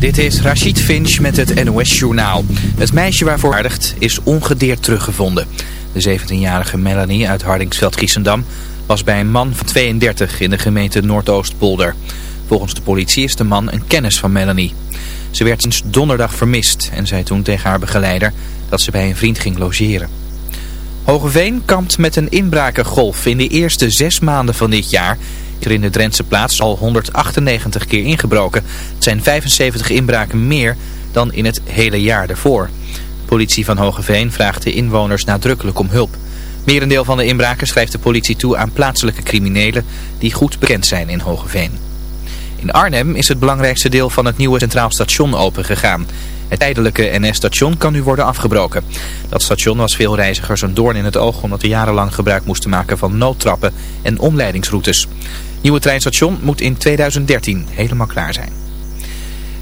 Dit is Rachid Finch met het NOS-journaal. Het meisje waarvoor aardigt is ongedeerd teruggevonden. De 17-jarige Melanie uit Hardingsveld-Giessendam was bij een man van 32 in de gemeente Noordoostpolder. Volgens de politie is de man een kennis van Melanie. Ze werd sinds donderdag vermist en zei toen tegen haar begeleider dat ze bij een vriend ging logeren. Hogeveen kampt met een inbrakengolf in de eerste zes maanden van dit jaar er in de Drentse plaats al 198 keer ingebroken. Het zijn 75 inbraken meer dan in het hele jaar daarvoor. De politie van Hogeveen vraagt de inwoners nadrukkelijk om hulp. Merendeel van de inbraken schrijft de politie toe aan plaatselijke criminelen die goed bekend zijn in Hogeveen. In Arnhem is het belangrijkste deel van het nieuwe Centraal Station opengegaan. Het tijdelijke NS-station kan nu worden afgebroken. Dat station was veel reizigers een doorn in het oog omdat we jarenlang gebruik moesten maken van noodtrappen en omleidingsroutes. Nieuwe treinstation moet in 2013 helemaal klaar zijn.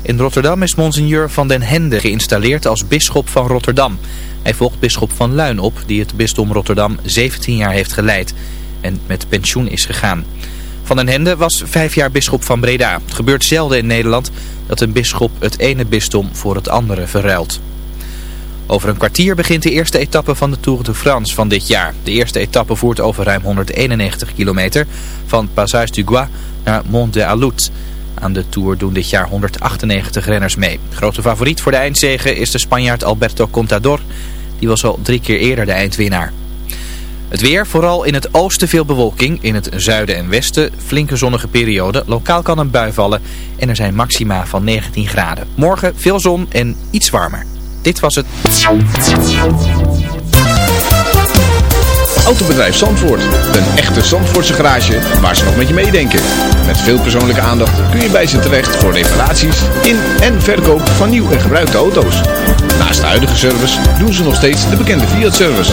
In Rotterdam is Monseigneur van den Hende geïnstalleerd als bisschop van Rotterdam. Hij volgt bisschop van Luin op, die het bisdom Rotterdam 17 jaar heeft geleid en met pensioen is gegaan. Van den Hende was vijf jaar bisschop van Breda. Het gebeurt zelden in Nederland dat een bisschop het ene bisdom voor het andere verruilt. Over een kwartier begint de eerste etappe van de Tour de France van dit jaar. De eerste etappe voert over ruim 191 kilometer van Passage du Gois naar Mont de Alout. Aan de Tour doen dit jaar 198 renners mee. Grote favoriet voor de eindzege is de Spanjaard Alberto Contador. Die was al drie keer eerder de eindwinnaar. Het weer, vooral in het oosten veel bewolking, in het zuiden en westen flinke zonnige periode. Lokaal kan een bui vallen en er zijn maxima van 19 graden. Morgen veel zon en iets warmer. Dit was het. Autobedrijf Zandvoort. Een echte Zandvoortse garage waar ze nog met je meedenken. Met veel persoonlijke aandacht kun je bij ze terecht voor reparaties in en verkoop van nieuw en gebruikte auto's. Naast de huidige service doen ze nog steeds de bekende Fiat-service.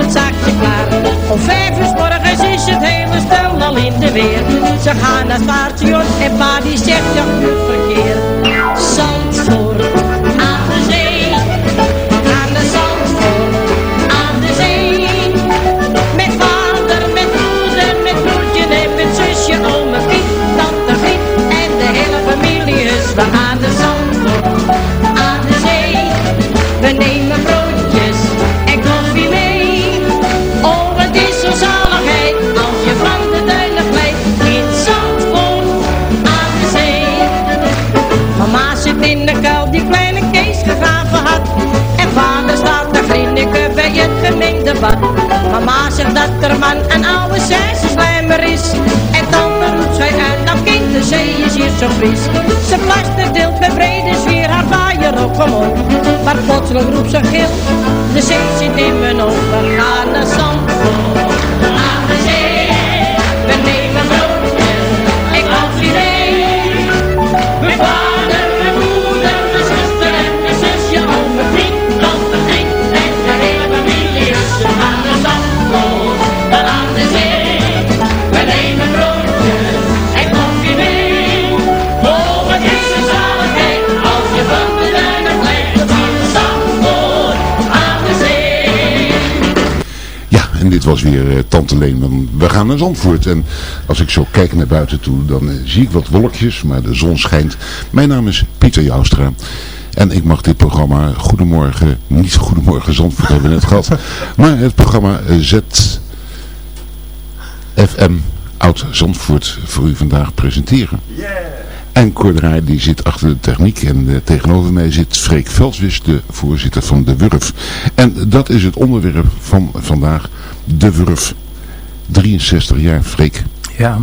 het zaakje klaar. Om vijf uur morgens is het hele stel al in de weer. Ze gaan naar het station en pa die zegt ja goed verkeer. Dat er man een oude slijmer is. En dan roept zij uit, nou kind, de zee is hier zo fris. Ze deelt met brede sfeer haar vaaier op omhoog. Maar plotseling roept ze gil, de zee zit in mijn ogen. Gaan naar Zandvoort, was weer uh, Tante Leen. Want we gaan naar Zandvoort. En als ik zo kijk naar buiten toe, dan uh, zie ik wat wolkjes, maar de zon schijnt. Mijn naam is Pieter Joustra. En ik mag dit programma Goedemorgen, niet Goedemorgen Zandvoort hebben we net gehad. Maar het programma ZFM Oud Zandvoort voor u vandaag presenteren. En Cordraai die zit achter de techniek en uh, tegenover mij zit Freek Veldwis, de voorzitter van De Wurf. En dat is het onderwerp van vandaag, De Wurf. 63 jaar, Freek. Ja.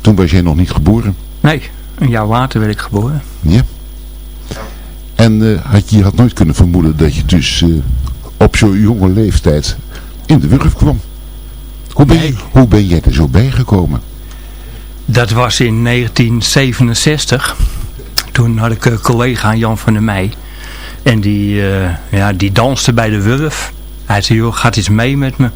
Toen was jij nog niet geboren? Nee, een jaar later werd ik geboren. Ja. En uh, had, je had nooit kunnen vermoeden dat je dus uh, op zo'n jonge leeftijd in De Wurf kwam. Hoe ben, je, hoe ben jij er zo bijgekomen? Dat was in 1967. Toen had ik een collega Jan van der Meij. En die, uh, ja, die danste bij de Wurf. Hij zei, joh, gaat iets mee met me.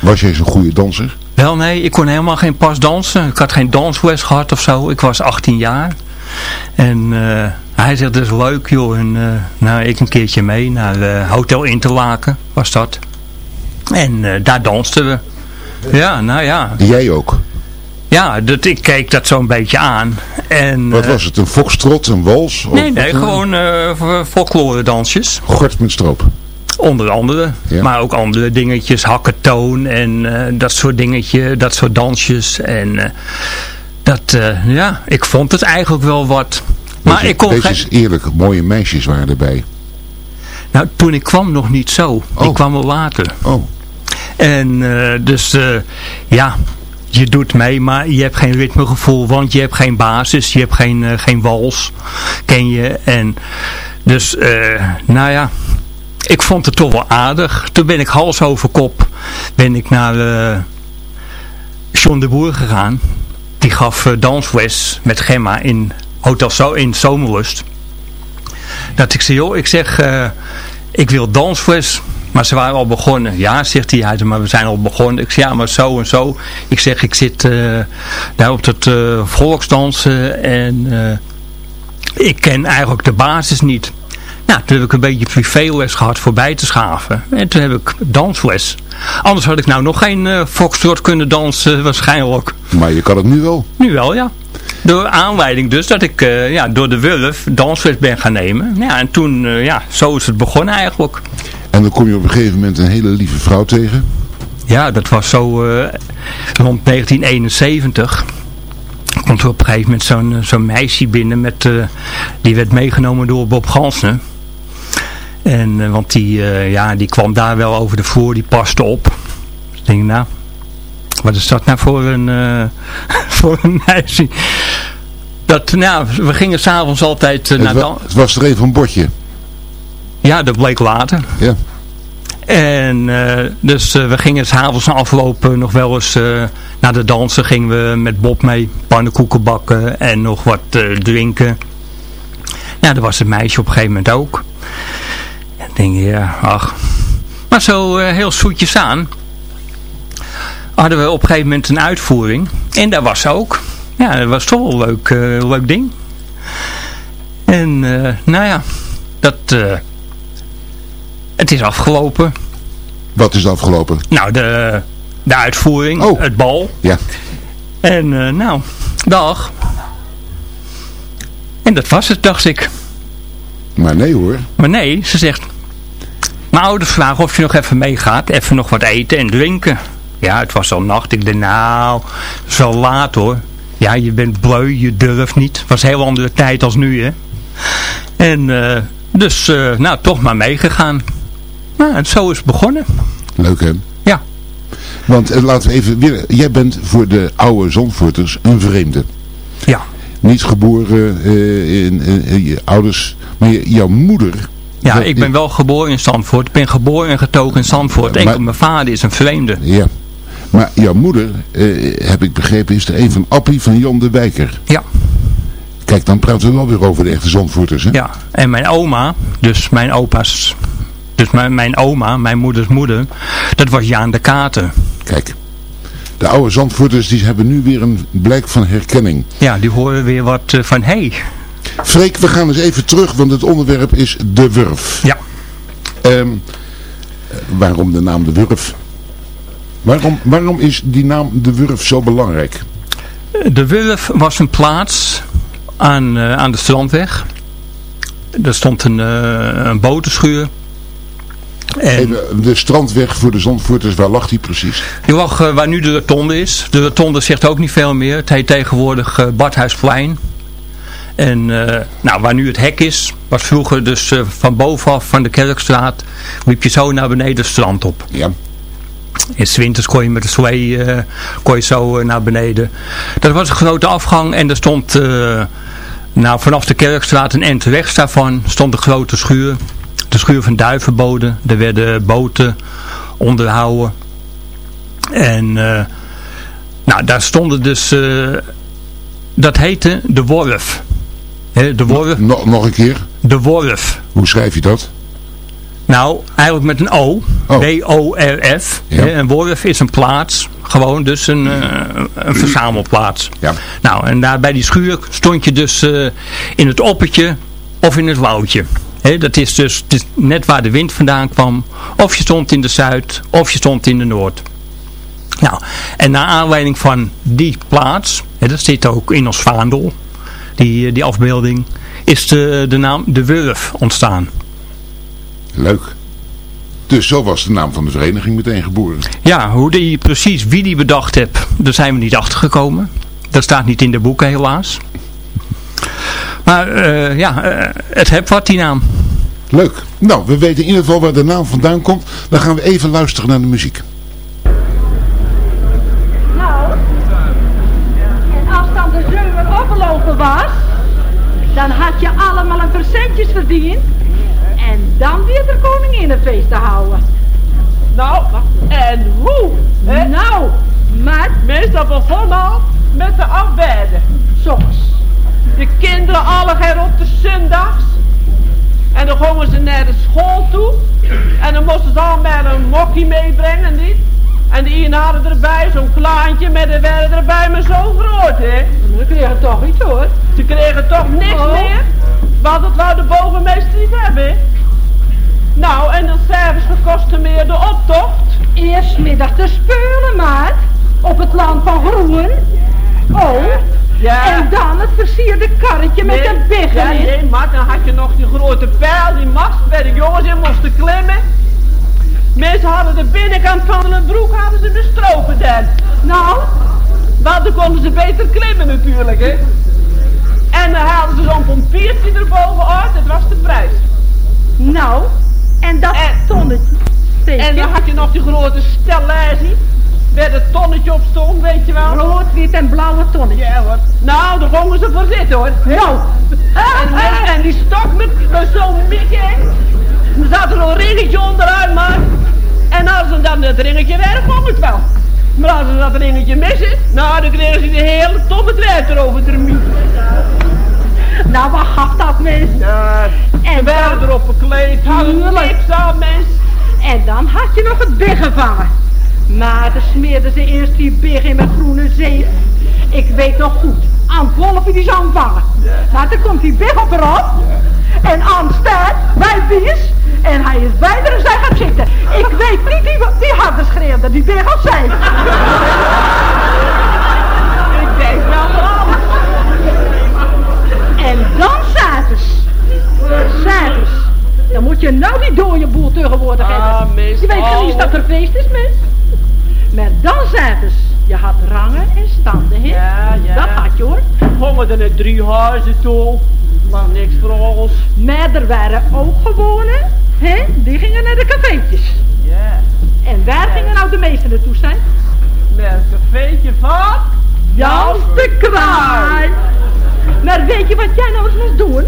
Was jij zo'n goede danser? Wel nee, ik kon helemaal geen pas dansen. Ik had geen dansles gehad of zo. Ik was 18 jaar. En uh, hij zegt, dat is leuk joh. En uh, nou, ik een keertje mee naar Hotel Interlaken was dat. En daar dansten we. Ja, nou ja. Jij ook? Ja, dat, ik keek dat zo'n beetje aan. En, Wat was het, een foxtrot, een wals? Nee, nee, gewoon uh, folklore dansjes. Gort met stroop? Onder andere, ja. maar ook andere dingetjes, hakkentoon en uh, dat soort dingetje, dat soort dansjes. En uh, dat, ja, ik vond het eigenlijk wel wat. Maar ik kon deze is eerlijk, mooie meisjes waren erbij. Nou, toen ik kwam nog niet zo. Oh. Ik kwam wel later. Oh. En dus, ja, je doet mee, maar je hebt geen ritmegevoel, want je hebt geen basis, je hebt geen, uh, geen wals, ken je. En dus, uh, nou ja, ik vond het toch wel aardig. Toen ben ik hals over kop, ben ik naar uh, John de Boer gegaan. Die gaf dansles met Gemma in Hotel in Zomerlust. Dat ik zei, joh, ik zeg, ik wil dansles maar ze waren al begonnen. Ja, zegt hij, maar we zijn al begonnen. Ik zeg, ja, maar zo en zo. Ik zeg, ik zit uh, daar op het uh, volksdansen en uh, ik ken eigenlijk de basis niet. Nou, toen heb ik een beetje privéles gehad voorbij te schaven. En toen heb ik dansles. Anders had ik nou nog geen uh, foxtrot kunnen dansen waarschijnlijk. Maar je kan het nu wel? Nu wel, ja. Door aanleiding dus dat ik ja, door de Wulf dansles ben gaan nemen. Ja, en toen, ja, zo is het begonnen eigenlijk. En dan kom je op een gegeven moment een hele lieve vrouw tegen. Ja, dat was zo uh, rond 1971. Komt er op een gegeven moment zo'n zo'n meisje binnen. Met, uh, die werd meegenomen door Bob Gansne. En, uh, want die, ja, die kwam daar wel over de vloer. Die paste op. Ik denk, nou, wat is dat nou voor een, voor een meisje? Dat, nou, we gingen s'avonds altijd het naar wa Het was er even een bordje. Ja, dat bleek later. Ja. En uh, dus uh, we gingen s'avonds na afloop uh, nog wel eens naar de dansen. Gingen we met Bob mee pannenkoeken bakken en nog wat drinken. Nou, dat was het meisje op een gegeven moment ook. En ik denk, ja, ach. Maar zo heel zoetjes aan. Hadden we op een gegeven moment een uitvoering. En daar was ze ook. Ja, dat was toch wel een leuk, leuk ding. En nou ja, dat... Het is afgelopen. Wat is afgelopen? Nou, de, de uitvoering, oh. het bal. Ja. En uh, nou, dag. En dat was het, dacht ik. Maar nee hoor. Maar nee, ze zegt... Mijn ouders vragen of je nog even meegaat. Even nog wat eten en drinken. Ja, het was al nacht. Ik dacht, nou, het is al laat hoor. Ja, je bent bleu, je durft niet. Het was een heel andere tijd als nu, hè. En uh, dus, uh, nou, toch maar meegegaan. Nou, en zo is het begonnen. Leuk hè? Ja. Want uh, laten we even weer, jij bent voor de oude Zandvoorters een vreemde. Ja. Niet geboren uh, in, in, in, je ouders, maar je, jouw moeder... Ja, dat, ik ben wel geboren in Zandvoort. Ik ben geboren en getogen in Zandvoort. Enkel maar, mijn vader is een vreemde. Ja. Maar jouw moeder, heb ik begrepen, is er een van Appie van Jan de Wijker. Ja. Kijk, dan praten we wel weer over de echte Zandvoorters, hè? Ja, en mijn oma, dus mijn opa's, dus mijn, mijn oma, mijn moeders moeder, dat was Jaan de Katen. Kijk, de oude Zandvoorters die hebben nu weer een blijk van herkenning. Ja, die horen weer wat uh, van, hé. Hey. Freek, we gaan eens even terug, want het onderwerp is de Wurf. Ja. Um, waarom de naam de Wurf? Waarom, waarom is die naam De Wurf zo belangrijk? De Wurf was een plaats aan, uh, aan de strandweg. Er stond een, uh, een botenschuur. En Even, de strandweg voor de Zandvoorters, waar lag die precies? Die lag uh, waar nu de rotonde is. De rotonde zegt ook niet veel meer. Het heet tegenwoordig uh, Badhuisplein. En nou, waar nu het hek is, was vroeger dus van bovenaf van de Kerkstraat, liep je zo naar beneden het strand op. Ja. In winters kon je met de kon je zo naar beneden. Dat was een grote afgang en er stond nou, vanaf de Kerkstraat en end rechts daarvan stond een grote schuur. De schuur van Duivenbode. Er werden boten onderhouden. En nou, daar stonden dus, dat heette de Worf. He, de Worf. Nog, nog een keer? De Worf. Hoe schrijf je dat? Nou, eigenlijk met een O. Oh. W-O-R-F. Ja. Een worf is een plaats. Gewoon dus een, uh, een verzamelplaats. Ja. Nou, en daar bij die schuur stond je dus uh, in het oppertje of in het woudje. He, dat is dus is net waar de wind vandaan kwam. Of je stond in de zuid, of je stond in de noord. Nou, en naar aanleiding van die plaats, he, dat zit ook in ons vaandel, die, die afbeelding, is de, de naam De Wurf ontstaan. Leuk. Dus zo was de naam van de vereniging meteen geboren. Ja, hoe die precies wie die bedacht heeft, daar zijn we niet achter gekomen. Dat staat niet in de boeken helaas. Maar uh, ja, uh, het heb wat die naam. Leuk. Nou, we weten in ieder geval waar de naam vandaan komt. Dan gaan we even luisteren naar de muziek. Nou, en als dan de zeumer opgelopen was, dan had je allemaal een percentjes verdiend. En dan weer de koninginnenfeest te houden. Nou, en hoe? Nou, maar... Meestal begon al met de afbeiden. Soms. De kinderen alle gaan op de zondags. En dan gingen ze naar de school toe. En dan moesten ze allemaal een mokkie meebrengen, niet? En die hadden erbij zo'n klaantje met de werden erbij maar zo groot, hè? Ze kregen toch iets, hoor. Ze kregen toch niks oh. meer? Want dat wou de bovenmeester niet hebben, nou, en dan s'avonds gekostte meer de optocht. Eerst middag te speulen, maat. Op het land van Groen. Oh. Ja. En dan het versierde karretje nee, met de biggen ja, in. Nee, maar dan had je nog die grote pijl, die mast waar de jongens in moesten klimmen. Mensen hadden de binnenkant van hun broek hadden ze bestropen dan. Nou? Want dan konden ze beter klimmen natuurlijk, hè. En dan haalden ze zo'n pompiertje erbovenuit, dat was de prijs. Nou, en dat en, tonnetje. En dan had je nog die grote stellage. Waar het tonnetje op stond, weet je wel. Rood, wit en blauwe tonnetje. Ja hoor. Nou, daar gingen ze voor zitten hoor. Nou. En, en, en die stok met, met zo'n mikke. Er zat er een ringetje onderuit, maar. En als ze dan het ringetje weg, kwam het wel. Maar als ze dat ringetje missen, nou dan kregen ze de hele tonnetreid erover te Nou, wat gaf dat mens? Ja, en werden erop gekleed, hadden niks aan mens. En dan had je nog het big gevangen. Maar dan smeerden ze eerst die big in met groene zeep. Ik weet nog goed, aan Wolfie die zou vangen. Ja. Nou, dan komt die big op erop. En aan staat bij Bies. En hij is bijna en zij gaat zitten. Ik weet niet wie, wie harder schreeuwde, die big of zij. Ik denk wel van En dan s'avonds. S'avonds. Dan moet je nou die dode boel tegenwoordig ah, hebben. Je weet oh. niet dat er feest is, mens. Maar dan s'avonds. Je had rangen en standen, hè? Ja, ja. Dat had je, hoor. Gingen er naar drie huizen toe. Maar niks voor ons. Maar er waren ook gewone, hè? Die gingen naar de cafeetjes. Ja. En waar gingen nou de meesten naartoe zijn? Naar een cafeetje van... Jans de Kraai. Maar weet je wat jij nou eens moest doen?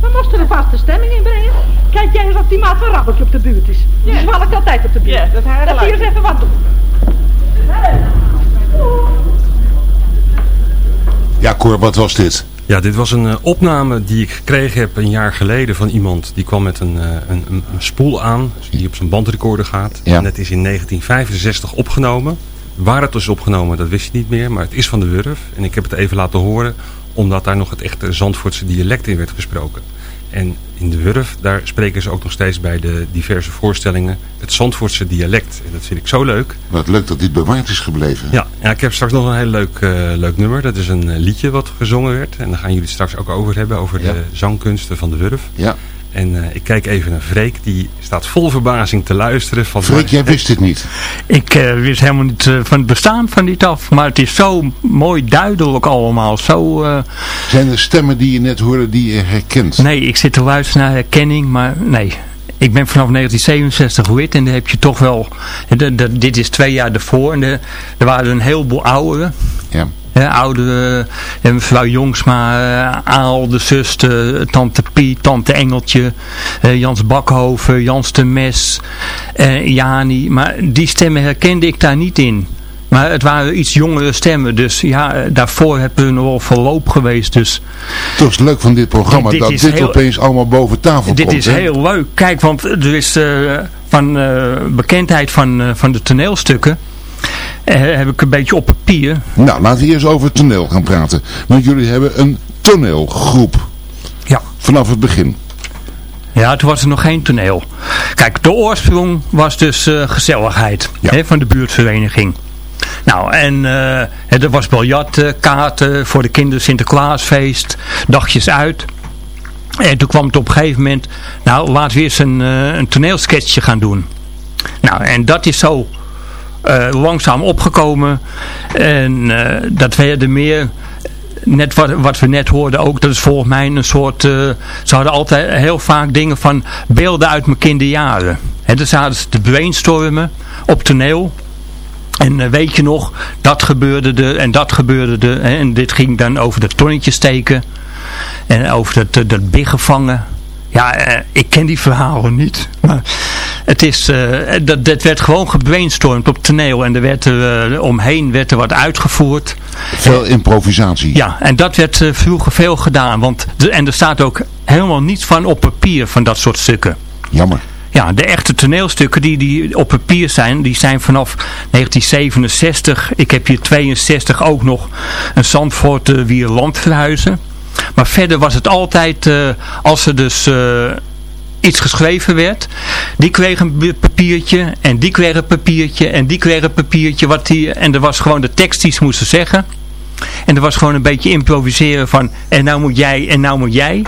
We moesten een vaste stemming inbrengen. Kijk jij eens of die maat van Rabbeltje op de buurt is. Die Ja. zwalkt altijd op de buurt. Ja, dat Dat hij eens even wat doen. Ja, Cor, wat was dit? Ja, dit was een uh, opname die ik gekregen heb een jaar geleden van iemand. Die kwam met een, uh, een, een, spoel aan, die op zijn bandrecorder gaat. Ja. En het is in 1965 opgenomen. Waar het is opgenomen, dat wist je niet meer. Maar het is van de Wurf. En ik heb het even laten horen, omdat daar nog het echte Zandvoortse dialect in werd gesproken. En in de Wurf, daar spreken ze ook nog steeds bij de diverse voorstellingen het Zandvoortse dialect. En dat vind ik zo leuk. Wat leuk dat dit bewaard is gebleven. Ja, ja ik heb straks nog een heel leuk, uh, leuk nummer. Dat is een liedje wat gezongen werd. En daar gaan jullie het straks ook over hebben, over de zangkunsten van de Wurf. Ja. En uh, ik kijk even naar Freek, die staat vol verbazing te luisteren. Van Freek, jij wist het niet? Ik uh, wist helemaal niet uh, van het bestaan van dit af, maar het is zo mooi duidelijk allemaal. Zo, Zijn er stemmen die je net hoorde die je herkent? Nee, ik zit te luisteren naar herkenning, maar nee. Ik ben vanaf 1967 wit en dan heb je toch wel, de, de, dit is twee jaar ervoor en de, er waren een heleboel ouderen. Ja. He, oude uh, mevrouw Jongsma, uh, Aal, de zuster, tante Piet, tante Engeltje, Jans Bakhoven, Jans de Mes, Jani. Maar die stemmen herkende ik daar niet in. Maar het waren iets jongere stemmen. Dus ja, daarvoor hebben we nog wel verloop geweest. Dus Toch is het leuk van dit programma dit dat is dit heel- opeens allemaal boven tafel dit komt. is hè? heel leuk. Kijk, want er is eh, van eh, bekendheid van, eh, van de toneelstukken... eh, heb ik een beetje op papier. Nou, laten we eerst over het toneel gaan praten. Want jullie hebben een toneelgroep. Ja. Vanaf het begin. Ja, toen was er nog geen toneel. Kijk, de oorsprong was dus eh, gezelligheid hè, van de buurtvereniging. Nou, en eh, er was biljarten, kaarten voor de kinderen Sinterklaasfeest, dagjes uit. En toen kwam het op een gegeven moment, nou laten we eens een, eh, een toneelsketchje gaan doen. Nou, en dat is zo langzaam opgekomen. En eh, dat werden meer net wat, wat we net hoorden ook, dat is volgens mij een soort, eh, ze hadden altijd heel vaak dingen van beelden uit mijn kinderjaren. En dan zaten ze te brainstormen op toneel. En eh, weet je nog, dat gebeurde er en dat gebeurde er. En dit ging dan over dat tonnetje steken. En over dat, dat biggen vangen. Ja, eh, ik ken die verhalen niet. Maar het is, eh, dat, dat werd gewoon gebrainstormd op toneel. En er werd er, eh, omheen werd er wat uitgevoerd. Veel improvisatie. Ja, en dat werd vroeger veel gedaan. Want de, en er staat ook helemaal niets van op papier van dat soort stukken. Jammer. Ja, de echte toneelstukken die, die op papier zijn, die zijn vanaf 1967. Ik heb hier 62 ook nog een Zandvoort uh, Wierland verhuizen. Maar verder was het altijd, eh, als er dus eh, iets geschreven werd, die kreeg een papiertje en die kreeg een papiertje en die kreeg een papiertje. Wat die, en er was gewoon de tekst die ze moesten zeggen. En er was gewoon een beetje improviseren van en nou moet jij en nou moet jij.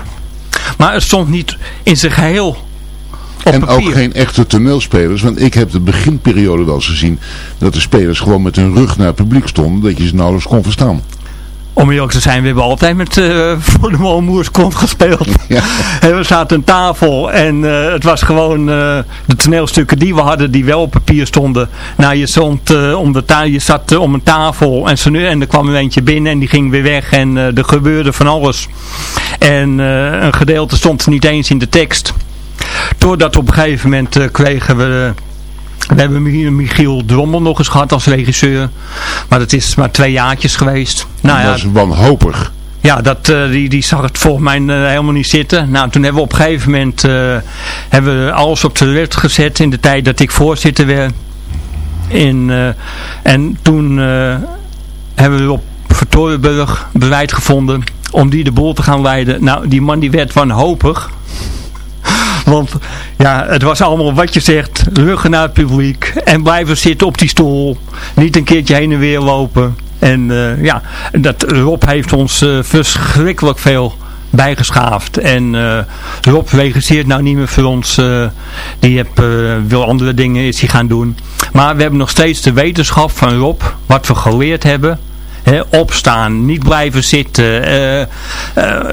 Maar het stond niet in zijn geheel op en papier. ook geen echte toneelspelers. Want ik heb de beginperiode wel eens gezien dat de spelers gewoon met hun rug naar het publiek stonden. Dat je ze nauwelijks kon verstaan. Om eerlijk te zijn, we hebben altijd met eh voor de kont gespeeld. En we zaten aan tafel en eh, het was gewoon eh, de toneelstukken die we hadden, die wel op papier stonden. Nou, je, stond, om de ta je zat om een tafel en, zo nu, en er kwam er eentje binnen en die ging weer weg en er gebeurde van alles. En een gedeelte stond niet eens in de tekst. Doordat op een gegeven moment kregen we... We hebben Mi- Michiel Drommel nog eens gehad als regisseur. Maar dat is maar twee jaartjes geweest. Nou ja, dat is wanhopig. ja, dat, eh, die, die zag het volgens mij eh, helemaal niet zitten. Nou, toen hebben we op een gegeven moment eh, hebben we alles op de wet gezet in de tijd dat ik voorzitter werd. In, en toen hebben we op Vertorenburg beleid gevonden om die de boel te gaan leiden. Nou, die man die werd wanhopig. Want ja, het was allemaal wat je zegt, ruggen naar het publiek en blijven zitten op die stoel. Niet een keertje heen en weer lopen. En eh, ja, dat, Rob heeft ons eh, verschrikkelijk veel bijgeschaafd. En eh, Rob regisseert nou niet meer voor ons. die heb, eh, wil andere dingen is hij gaan doen. Maar we hebben nog steeds de wetenschap van Rob, wat we geleerd hebben. Opstaan, niet blijven zitten,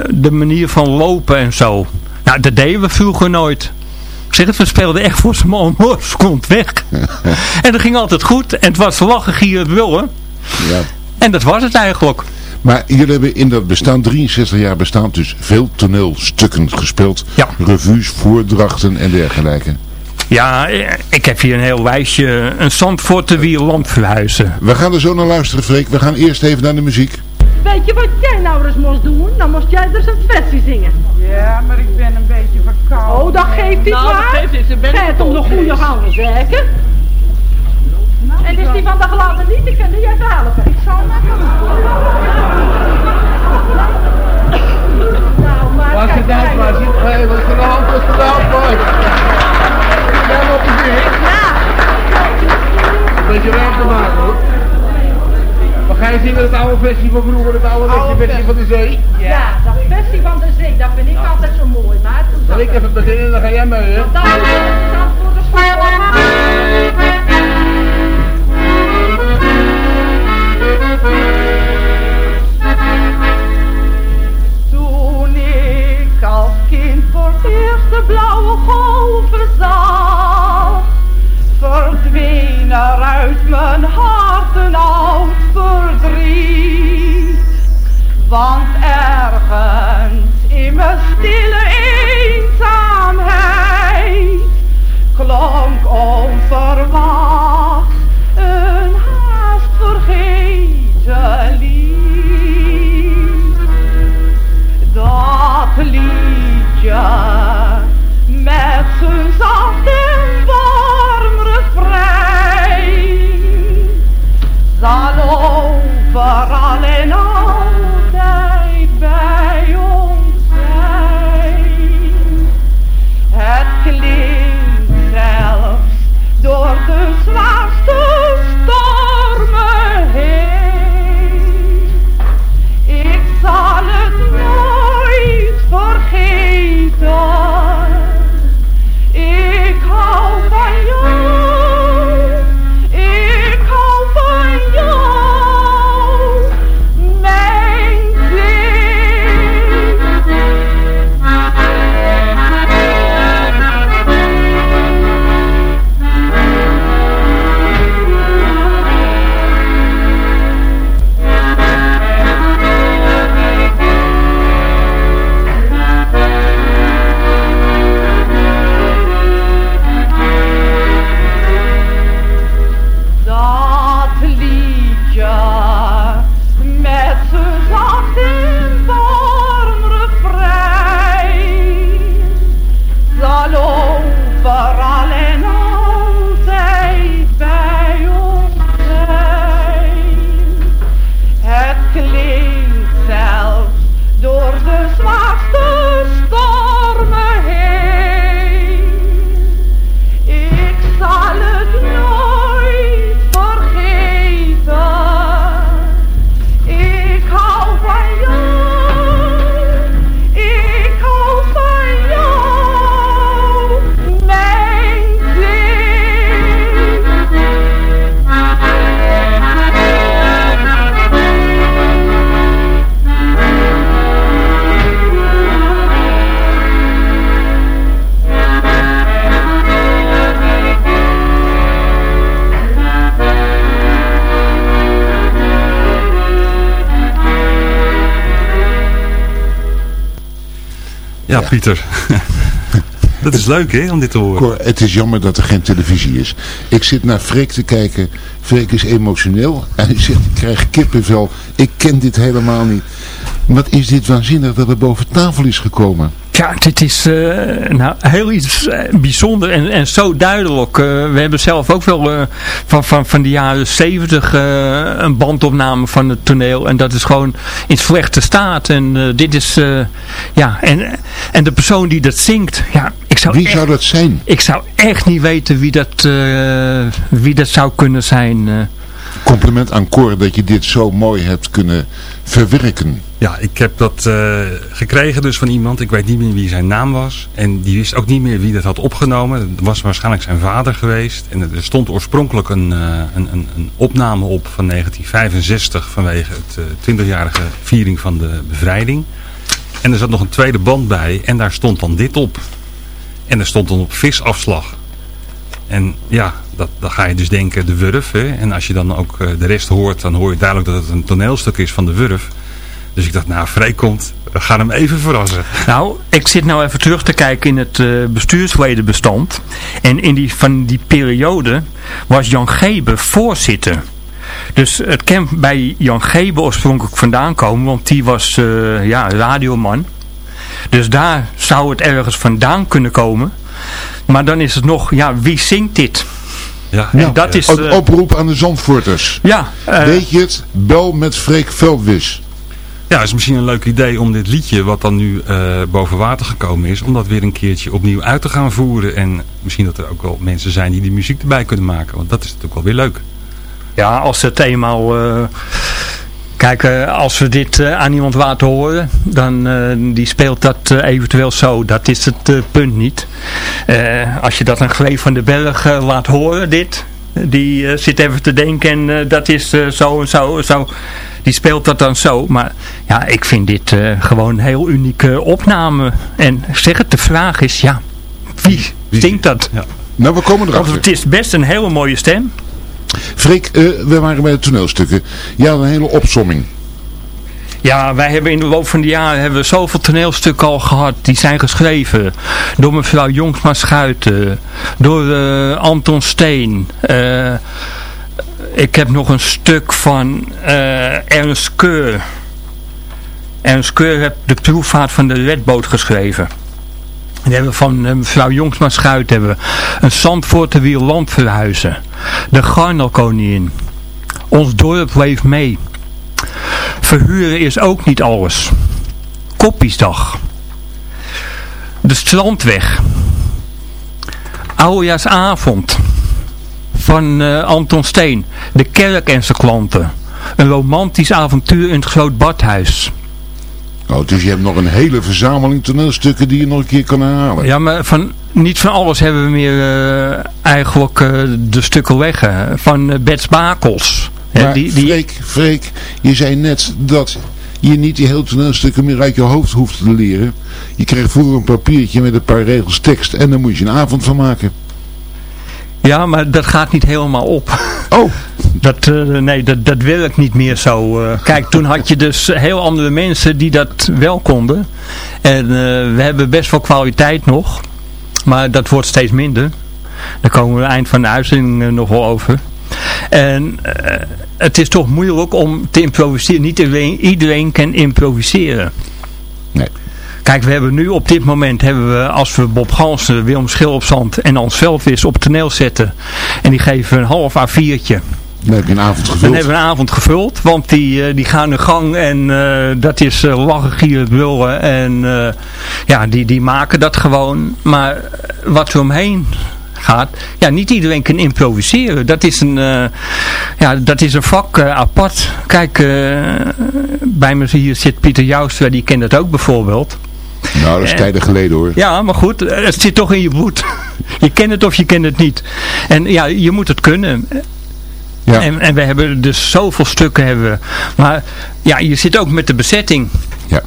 de manier van lopen en zo. Nou, dat deden we vroeger nooit. Ik zeg het, we speelden echt voor zijn man, komt weg. en dat ging altijd goed. En het was lachen, gieren, brullen. Ja. En dat was het eigenlijk. Maar jullie hebben in dat bestaan, 63 jaar bestaan, dus veel toneelstukken gespeeld. Ja. Revues, voordrachten en dergelijke. Ja, ik heb hier een heel lijstje. Een Zandvoorte Wierland verhuizen. We gaan er zo naar luisteren, Freek. We gaan eerst even naar de muziek. Weet je wat jij nou eens moest doen? Dan moest jij dus een versie zingen. Ja, maar ik ben een beetje verkoud. Oh, dat geeft niet nou, waar. dat geeft niet. Ze om de goede handen, zeker? Nou, en is die van de gladde niet? Ik kan die even helpen. Ik zal maar nou, maar Was het uit, was? Hé, wat is er nou? Wat is? Wat is er nou? Maar ga je zingen het oude versie van vroeger, het oude versie, versie van de zee? Ja, dat versie van de zee, dat vind ik altijd zo mooi. Maar toen Zal ik even beginnen, dan ga jij mee hè? Dan voor de Toen ik als kind voor het eerst de blauwe golven zag, verdween er uit mijn hart Want ergens in mijn stille Pieter. dat is leuk hè, om dit te horen. Het is jammer dat er geen televisie is. Ik zit naar Freek te kijken. Freek is emotioneel. En hij zegt, ik krijg kippenvel. Ik ken dit helemaal niet. Wat is dit waanzinnig dat er boven tafel is gekomen. Ja, dit is eh, nou, heel iets eh, bijzonder en, en zo duidelijk. Eh, we hebben zelf ook wel van, van, van de jaren zeventig een bandopname van het toneel. En dat is gewoon in slechte staat. En dit is, ja, en, en de persoon die dat zingt, ja, ik zou Wie echt, zou dat zijn? ik zou echt niet weten wie dat, wie dat zou kunnen zijn. Compliment aan Cor dat je dit zo mooi hebt kunnen verwerken. Ja, ik heb dat eh, gekregen dus van iemand. Ik weet niet meer wie zijn naam was. En die wist ook niet meer wie dat had opgenomen. Het was waarschijnlijk zijn vader geweest. En er stond oorspronkelijk een, eh, een, een, opname op van 1965 vanwege het eh, 20-jarige viering van de bevrijding. En er zat nog een tweede band bij en daar stond dan dit op. En er stond dan op visafslag. En ja, dat, dan ga je dus denken de Wurf. Hè? En als je dan ook eh, de rest hoort, dan hoor je duidelijk dat het een toneelstuk is van de Wurf. Dus ik dacht, nou, Freek komt, we gaan hem even verrassen. Nou, ik zit nou even terug te kijken in het uh, bestuursledenbestand. En in die, van die periode was Jan Gebe voorzitter. Dus het kan bij Jan Gebe oorspronkelijk vandaan komen, want die was uh, ja, radioman. Dus daar zou het ergens vandaan kunnen komen. Maar dan is het nog, ja, wie zingt dit? Ja, ja dat is, een uh, oproep aan de Zandvoorters. Ja. Uh, Weet je het? Bel met Freek Veldwis. Ja, is misschien een leuk idee om dit liedje, wat dan nu uh, boven water gekomen is, om dat weer een keertje opnieuw uit te gaan voeren. En misschien dat er ook wel mensen zijn die die muziek erbij kunnen maken, want dat is natuurlijk wel weer leuk. Ja, als het eenmaal... eh, kijk, eh, als we dit eh, aan iemand laten horen, dan eh, die speelt dat eh, eventueel zo. Dat is het eh, punt niet. Eh, als je dat aan Gleef van den Berg eh, laat horen, dit... Die eh, zit even te denken en eh, dat is eh, zo en zo en zo. Die speelt dat dan zo. Maar ja, ik vind dit eh, gewoon een heel unieke opname. En zeg het, de vraag is, ja, wie, zingt dat? Nou, we komen erachter. Want het is best een hele mooie stem. Freek, eh, we waren bij de toneelstukken. Ja, een hele opsomming. Ja, wij hebben in de loop van de jaren hebben we zoveel toneelstukken al gehad. Die zijn geschreven door mevrouw Jongsma Schuiten. Door eh, Anton Steen. eh, ik heb nog een stuk van eh, Ernst Keur. Ernst Keur heeft de proefvaart van de redboot geschreven. En die hebben we van eh, mevrouw Jongsma Schuit hebben we een Zandvoorter Wieland verhuizen. De Garnelkoningin. Ons dorp leeft mee. Verhuren is ook niet alles. Koppiesdag. De strandweg. Oudejaarsavond. Van eh, Anton Steen. De kerk en zijn klanten. Een romantisch avontuur in het groot badhuis. Oh, dus je hebt nog een hele verzameling toneelstukken die je nog een keer kan herhalen. Ja, maar van, niet van alles hebben we meer eh, eigenlijk eh, de stukken leggen. Van uh, Bets Bakels. Hè, Maar die, die, Freek, Freek, je zei net dat je niet die hele toneelstukken meer uit je hoofd hoeft te leren. Je kreeg vroeger een papiertje met een paar regels tekst en daar moet je een avond van maken. Ja, maar dat gaat niet helemaal op. Oh. Dat, eh, nee, dat, dat werkt niet meer zo. eh. kijk, toen had je dus heel andere mensen die dat wel konden. En eh, we hebben best wel kwaliteit nog. Maar dat wordt steeds minder. Daar komen we eind van de uitzending nog wel over. En het is toch moeilijk om te improviseren. Niet iedereen, iedereen kan improviseren. Nee. Kijk, we hebben nu op dit moment, hebben we, als we Bob Gansen, Willem Schil op zand en Hans Veldwis op toneel zetten. En die geven een half A4'tje. Dan heb je een avond Dan gevuld. hebben we een avond gevuld, want die, eh, die gaan de gang en eh, dat is uh, lachen, gieren, brullen en ja, die, die maken dat gewoon. Maar wat er omheen gaat, ja, niet iedereen kan improviseren. Dat is een, ja, dat is een vak apart. Kijk, bij me hier zit Pieter Joustra, die kent dat ook bijvoorbeeld. Nou, dat is tijden geleden hoor. Ja, maar goed, het zit toch in je bloed. Je kent het of je kent het niet. En ja, je moet het kunnen. Ja. En, en we hebben dus zoveel stukken hebben we. Maar ja, je zit ook met de bezetting. Ja.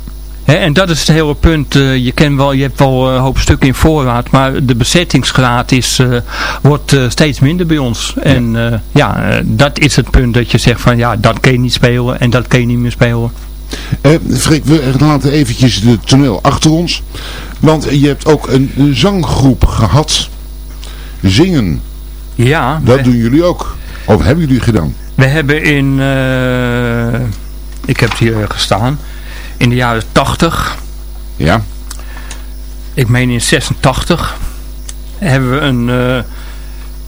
En dat is het hele punt. eh, je, kent wel, je hebt wel eh, een hoop stukken in voorraad. Maar de bezettingsgraad is, eh, wordt steeds minder bij ons. En ja, dat is het punt dat je zegt van ja, dat kun je niet spelen. En dat kun je niet meer spelen. Eh, Freek, we laten eventjes de toneel achter ons. Want je hebt ook een, een zanggroep gehad. Zingen, Ja, dat we- doen jullie ook. Of hebben jullie gedaan? We hebben in, eh, ik heb het hier gestaan, in de jaren 80, Ja. ik meen in 86, hebben we een eh,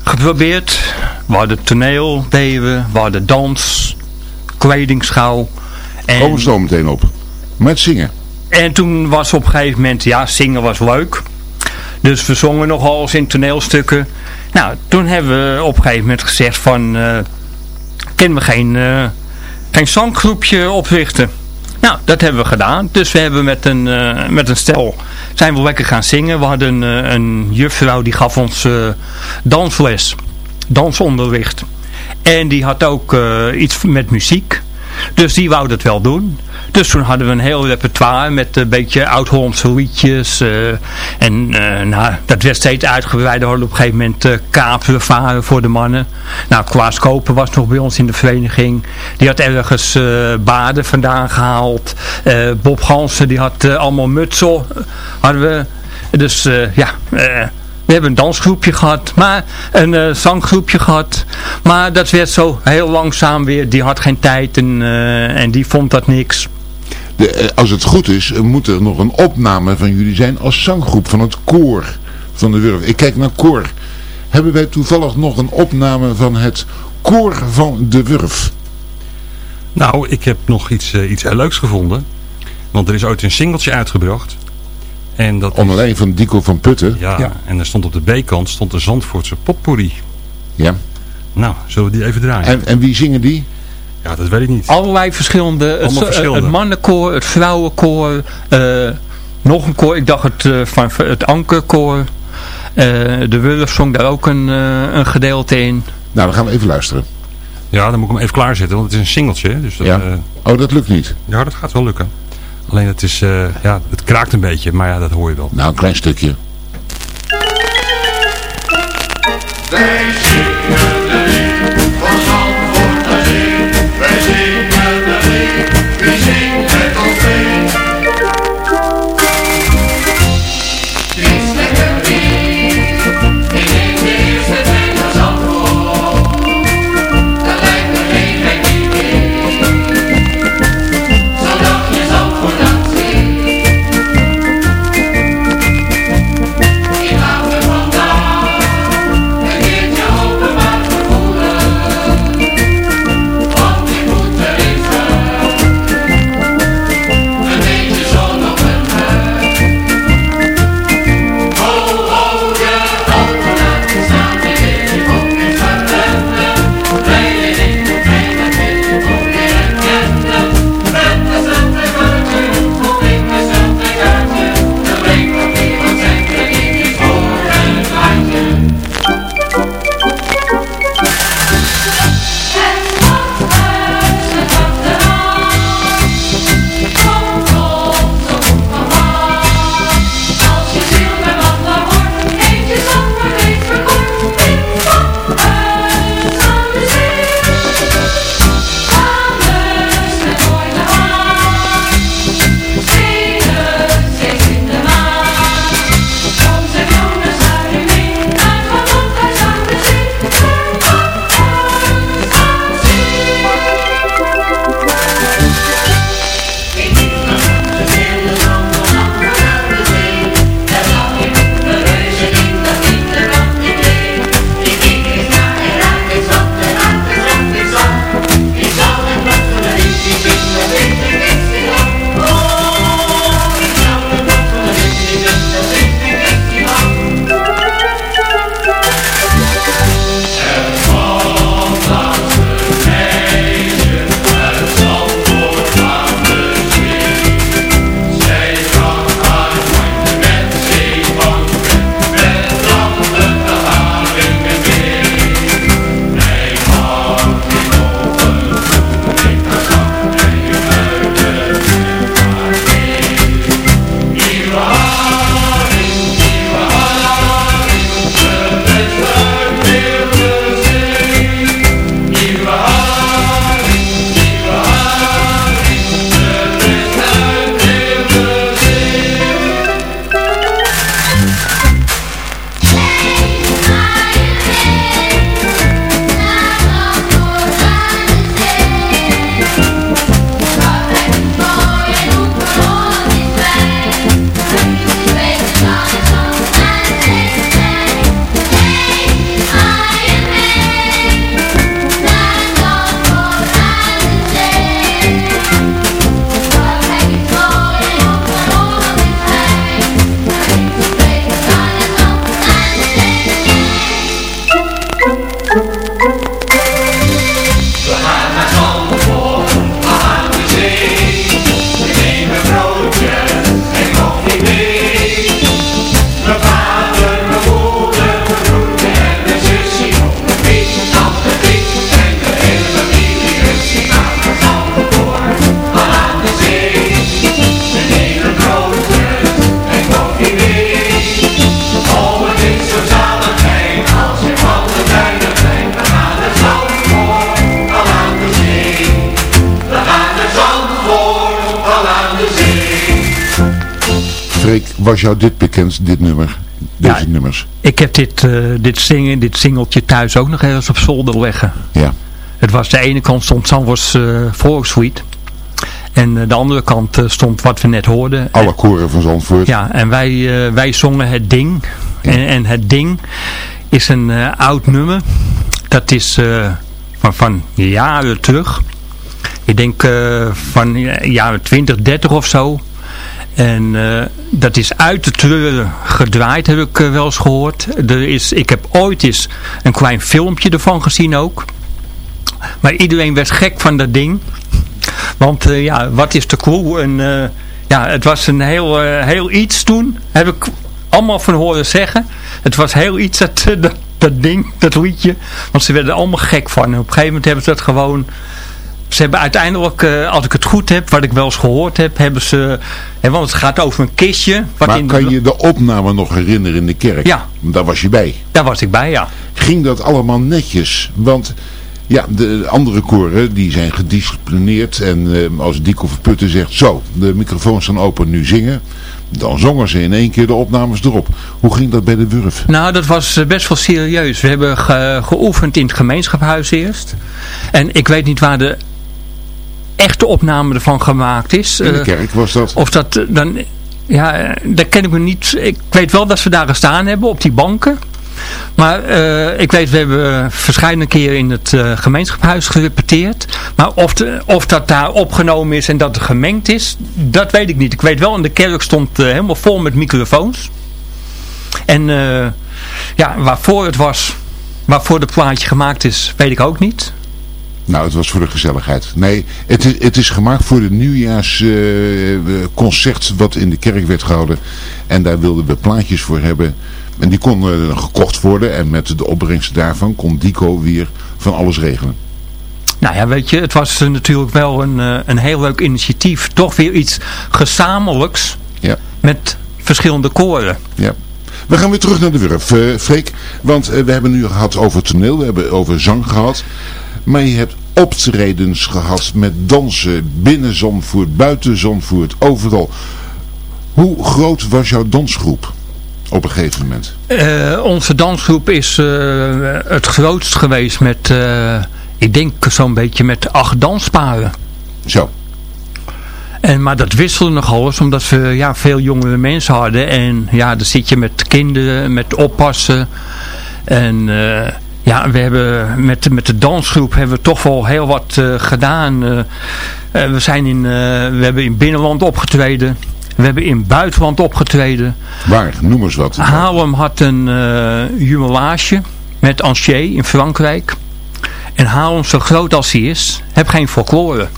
geprobeerd. We hadden toneel, deden we, we hadden dans, kledingschouw. En, Komen we zo meteen op. Met zingen. en toen was op een gegeven moment, ja, zingen was leuk. Dus we zongen nogal eens in toneelstukken. Nou, toen hebben we op een gegeven moment gezegd van, eh kunnen we geen, eh, geen zanggroepje oprichten? Nou, dat hebben we gedaan. Dus we hebben met een, eh, met een stel, zijn we lekker gaan zingen. We hadden eh, een juffrouw die gaf ons dansles, dansonderricht. En die had ook iets met muziek. Dus die wou dat wel doen. Dus toen hadden we een heel repertoire met een beetje oud-Hollandse liedjes. eh, en eh, nou, dat werd steeds uitgebreider. Op een gegeven moment uh, varen voor de mannen. Nou, Klaas Koper was nog bij ons in de vereniging. Die had ergens eh, baden vandaan gehaald. Eh, Bob Gansen die had allemaal mutsen. Hadden we. Dus ja... we hebben een dansgroepje gehad, maar een eh, zanggroepje gehad. Maar dat werd zo heel langzaam weer. Die had geen tijd en, eh, en die vond dat niks. De, eh, als het goed is, moet er nog een opname van jullie zijn als zanggroep van het koor van de Wurf. Ik kijk naar koor. Hebben wij toevallig nog een opname van het koor van de Wurf? Nou, ik heb nog iets, iets heel leuks gevonden. Want er is ooit een singeltje uitgebracht. En dat Onder leiding van Dico van Putten. Ja, en er stond op de B-kant stond de Zandvoortse potpourri. Ja. Nou, zullen we die even draaien? En, en wie zingen die? Ja, dat weet ik niet. Allerlei verschillende. Het, Allemaal verschillende. het mannenkoor, het vrouwenkoor, eh, nog een koor. Ik dacht het, eh, van het ankerkoor. Eh, de Wulf zong daar ook een, eh, een gedeelte in. Nou, dan gaan we even luisteren. Ja, dan moet ik hem even klaarzetten, want het is een singeltje. Dus dat, Ja. eh, Oh, dat lukt niet. ja, dat gaat wel lukken. Alleen het is, eh, ja, het kraakt een beetje, maar ja, dat hoor je wel. Nou, een klein stukje. Wij zingen de lied van Zandvoort naar zee. Wij zingen de lied, wie zingt met ons was jou dit bekend, dit nummer? Deze nummers? Ik heb dit, eh, dit zingen, dit singeltje thuis ook nog ergens op zolder leggen. Ja. Het was de ene kant stond Zandvoorts uh, Volkssuite. En eh, de andere kant eh, stond wat we net hoorden. Alle koren van Zandvoort. Ja, en wij, wij zongen het ding. En, en het ding is een oud nummer. Dat is van, van jaren terug. Ik denk van ja, jaren 20, 30 of zo. En eh, dat is uit de treuren gedraaid, heb ik eh, wel eens gehoord. Er is, ik heb ooit eens een klein filmpje ervan gezien ook. Maar iedereen werd gek van dat ding. Want eh, ja, wat is de clue? En, ja, het was een heel, heel iets toen. Heb ik allemaal van horen zeggen. Het was heel iets, dat, dat, dat ding, dat liedje. Want ze werden er allemaal gek van. En op een gegeven moment hebben ze dat gewoon ze hebben uiteindelijk, uh, als ik het goed heb, wat ik wel eens gehoord heb, hebben ze, hè, want het gaat over een kistje. Wat maar in kan je de opname nog herinneren in de kerk? Ja. Daar was je bij? Daar was ik bij, ja. Ging dat allemaal netjes? Want ja, de andere koren die zijn gedisciplineerd en uh, als Dico Verputten zegt, zo, de microfoons staan open, nu zingen. Dan zongen ze in één keer de opnames erop. Hoe ging dat bij de Wurf? Nou, dat was eh, best wel serieus. We hebben geoefend in het gemeenschapshuis eerst. En ik weet niet waar de echte opname ervan gemaakt is. In de eh, kerk was dat? Of dat eh, dan... Ja, eh, daar ken ik me niet... Ik weet wel dat ze daar gestaan hebben op die banken. Maar ik weet, we hebben verschillende keren in het uh, gemeenschapshuis gerepeteerd. Maar of, de, of dat daar opgenomen is en dat het gemengd is, dat weet ik niet. Ik weet wel, in de kerk stond helemaal vol met microfoons. En ja, waarvoor het was, waarvoor het plaatje gemaakt is, weet ik ook niet. Nou, het was voor de gezelligheid. Nee, het is, het is gemaakt voor de nieuwjaarsconcert uh, wat in de kerk werd gehouden. En daar wilden we plaatjes voor hebben. En die konden uh, gekocht worden. En met de opbrengst daarvan kon Dico weer van alles regelen. Nou ja, weet je, het was uh, natuurlijk wel een, een heel leuk initiatief. Toch weer iets gezamenlijks ja. met verschillende koren. Ja. We gaan weer terug naar de Wurf, uh, Freek. Want we hebben nu gehad over toneel, we hebben over zang gehad. Maar je hebt optredens gehad met dansen binnen Zandvoort, buiten Zandvoort, overal. Hoe groot was jouw dansgroep op een gegeven moment? Uh, onze dansgroep is uh, het grootst geweest met, uh, ik denk zo'n beetje met acht dansparen. Zo. En, maar dat wisselde nogal eens, omdat we ja, veel jongere mensen hadden. En ja, dan zit je met kinderen, met oppassen. En ja, we hebben met, met de dansgroep hebben we toch wel heel wat uh, gedaan. Uh, we, zijn in, uh, we hebben in binnenland opgetreden. We hebben in buitenland opgetreden. Waar? Noem eens wat. Haarlem had een jumelage met Ancier in Frankrijk. En Haarlem, zo groot als hij is, heb geen folklore.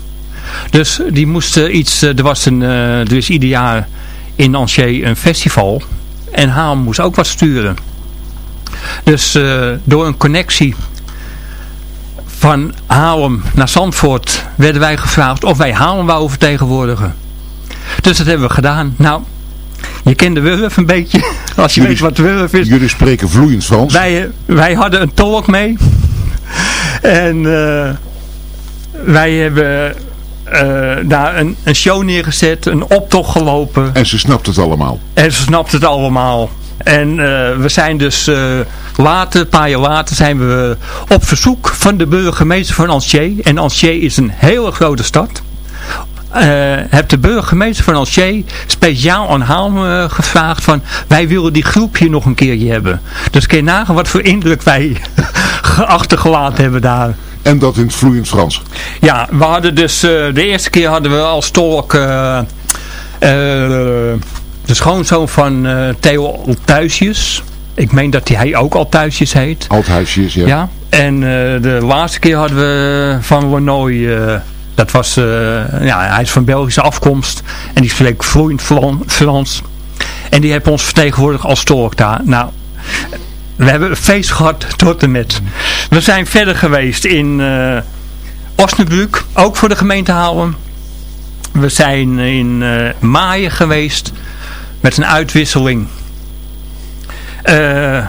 Dus die moesten iets, er was een, er is ieder jaar in Ancier een festival. En Haarlem moest ook wat sturen. Dus uh, door een connectie van Haarlem naar Zandvoort werden wij gevraagd of wij Haarlem wouden vertegenwoordigen. Dus dat hebben we gedaan. Nou, je kent de Wurf een beetje, als je jullie, weet wat Wurf is. Jullie spreken vloeiend Frans. Wij, wij hadden een tolk mee. En uh, wij hebben uh, daar een, een, show neergezet, een optocht gelopen. En ze snapt het allemaal. En ze snapt het allemaal. En uh, we zijn dus uh, later, een paar jaar later, zijn we op verzoek van de burgemeester van Ancier. En Ancier is een hele grote stad. Uh, heb de burgemeester van Ancier speciaal aan Haarlem gevraagd van wij willen die groep hier nog een keertje hebben. Dus kun je nagaan wat voor indruk wij achtergelaten hebben daar. En dat in het vloeiend Frans. Ja, we hadden dus, de eerste keer hadden we als tolk de schoonzoon van uh, Theo Althuisjes. Ik meen dat hij ook Althuisjes heet. Althuisjes, ja. ja. En uh, de laatste keer hadden we van Lanoy, uh, dat was, ja, hij is van Belgische afkomst. En die spreekt vloeiend Frans. En die heeft ons vertegenwoordigd als tolk daar. Nou, we hebben een feest gehad tot en met. We zijn verder geweest in uh, Osnabrück, ook voor de gemeente Haarlem. We zijn in uh, Maaien geweest met een uitwisseling. Uh,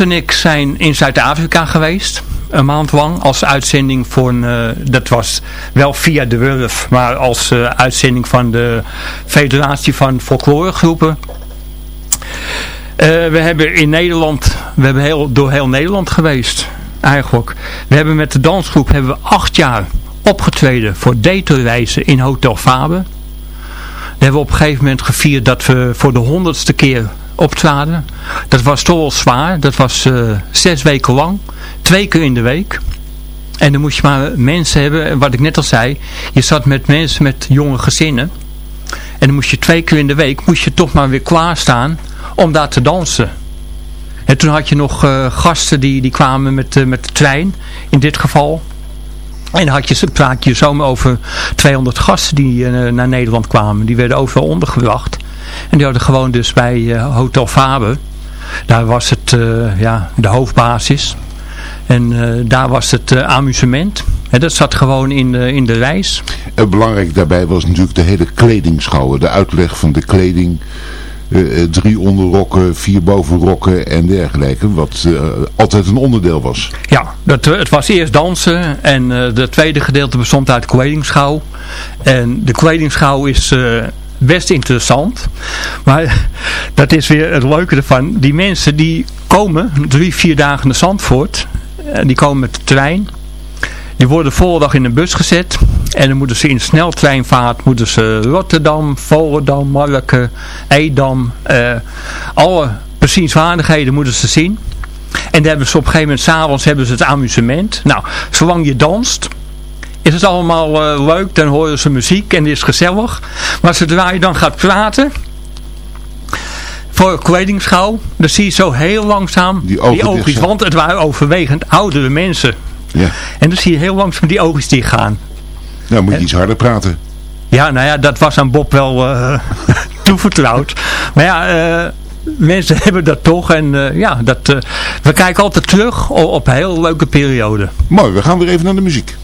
en ik zijn in Zuid-Afrika geweest. Een maand lang als uitzending voor een, uh, dat was wel via de Wurf, maar als uh, uitzending van de Federatie van Folkloregroepen. We hebben in Nederland, we hebben heel, door heel Nederland geweest eigenlijk. We hebben met de dansgroep hebben we acht jaar opgetreden voor datereizen in Hotel Faber. We hebben op een gegeven moment gevierd dat we voor de honderdste keer optraden. Dat was toch wel zwaar. Dat was uh, zes weken lang. Twee keer in de week. En dan moest je maar mensen hebben, wat ik net al zei. Je zat met mensen met jonge gezinnen. En dan moest je twee keer in de week, moest je toch maar weer klaarstaan om daar te dansen. En toen had je nog eh, gasten die, die kwamen met, uh, met de trein, in dit geval. En had je, praat je zomaar over 200 gasten die uh, naar Nederland kwamen. Die werden overal ondergebracht. En die hadden gewoon dus bij Hotel Faber. Daar was het ja, de hoofdbasis. En daar was het amusement. En dat zat gewoon in de, in de reis. Belangrijk daarbij was natuurlijk de hele kledingschouwen. De uitleg van de kleding. Uh, drie onderrokken, vier bovenrokken en dergelijke. Wat uh, altijd een onderdeel was. Ja, dat, het was eerst dansen en het tweede gedeelte bestond uit kledingschouw. En de kledingschouw is best interessant. Maar dat is weer het leuke ervan. Die mensen die komen drie, vier dagen naar Zandvoort. Die komen met de trein. Die worden volle dag in een bus gezet. En dan moeten ze in sneltreinvaart moeten ze Rotterdam, Volendam, Marken, Edam. Uh, alle bezienswaardigheden moeten ze zien. En dan hebben ze op een gegeven moment, s'avonds hebben ze het amusement. Nou, zolang je danst, is het allemaal uh, leuk. Dan horen ze muziek en het is gezellig. Maar zodra je dan gaat praten, voor kledingschouw, dan zie je zo heel langzaam die, ogen die. Want het waren overwegend oudere mensen. Ja. En dan zie je heel langzaam die oogjes dicht gaan. Nou moet je iets harder praten. Ja, nou ja, dat was aan Bob wel uh, toevertrouwd. Maar ja, uh, mensen hebben dat toch. En uh, ja, dat, we kijken altijd terug op, op, een heel leuke periode. Mooi, we gaan weer even naar de muziek.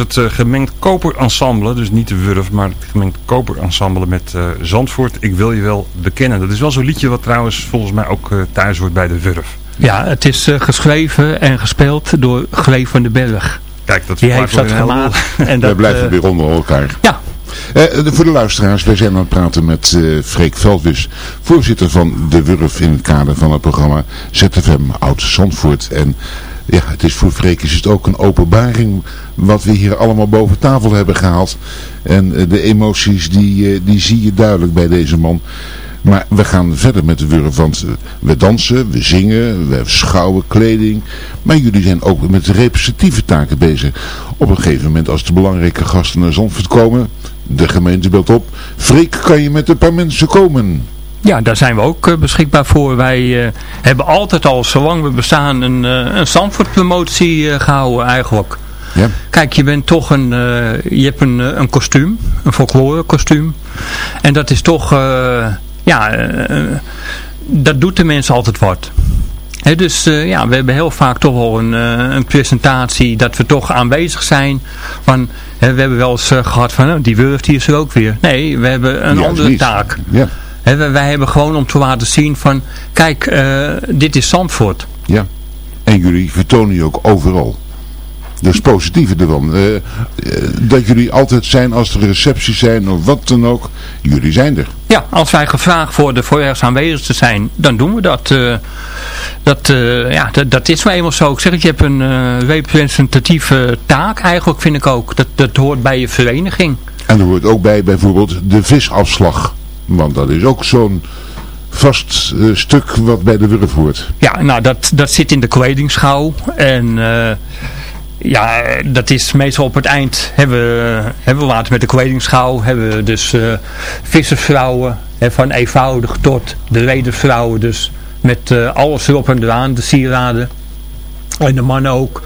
Het uh, gemengd koperensemble. Dus niet de Wurf, maar het gemengd koperensemble met uh, Zandvoort. Ik wil je wel bekennen. Dat is wel zo'n liedje wat trouwens volgens mij ook uh, thuis hoort bij de Wurf. Ja, het is geschreven en gespeeld door Glee van den Berg. Kijk, dat Die heeft dat gemaakt. En dat, blijven weer onder elkaar. Ja. de, voor de luisteraars, wij zijn aan het praten met Freek Veldwis, voorzitter van De Wurf in het kader van het programma ZFM Oud Zandvoort. En Ja, het is voor Freek is het ook een openbaring wat we hier allemaal boven tafel hebben gehaald. En eh, de emoties die, eh, die zie je duidelijk bij deze man. Maar we gaan verder met de Wurf, want eh, we dansen, we zingen, we schouwen kleding. Maar jullie zijn ook met representatieve taken bezig. Op een gegeven moment als de belangrijke gasten naar Zandvoort komen, de gemeente belt op. Freek, kan je met een paar mensen komen? Ja, daar zijn we ook eh, beschikbaar voor. Wij eh, hebben altijd al, zolang we bestaan, een, uh, een Zandvoort-promotie gehouden eigenlijk. Ja. Kijk, je bent toch een, je hebt een, een kostuum, een folklore kostuum. En dat is toch, ja, dat doet de mensen altijd wat. He, dus ja, we hebben heel vaak toch wel een, een presentatie dat we toch aanwezig zijn. Van, he, we hebben wel eens gehad van, oh, die Wurf die is er ook weer. Nee, we hebben een andere taak. Ja. He, wij, hebben gewoon om te laten zien van, kijk, eh, dit is Zandvoort. Ja. En jullie vertonen je ook overal. Dat is positieve ervan. Eh, eh, dat jullie altijd zijn als er recepties zijn of wat dan ook. Jullie zijn er. Ja, als wij gevraagd worden voor ergens aanwezig te zijn, dan doen we dat. dat, ja, dat, dat is wel eenmaal zo. Ik zeg het, je hebt een representatieve taak eigenlijk, vind ik ook. Dat, dat hoort bij je vereniging. En er hoort ook bij bijvoorbeeld de visafslag. Want dat is ook zo'n vast eh, stuk wat bij de Wurf hoort. Ja, nou dat, dat zit in de kledingschouw. En eh, ja, dat is meestal op het eind. Hebben, we- hebben we met de kledingschouw. Hebben we dus eh vissersvrouwen. Van eenvoudig tot de redervrouwen. Dus met alles erop en eraan. De sieraden. En de mannen ook.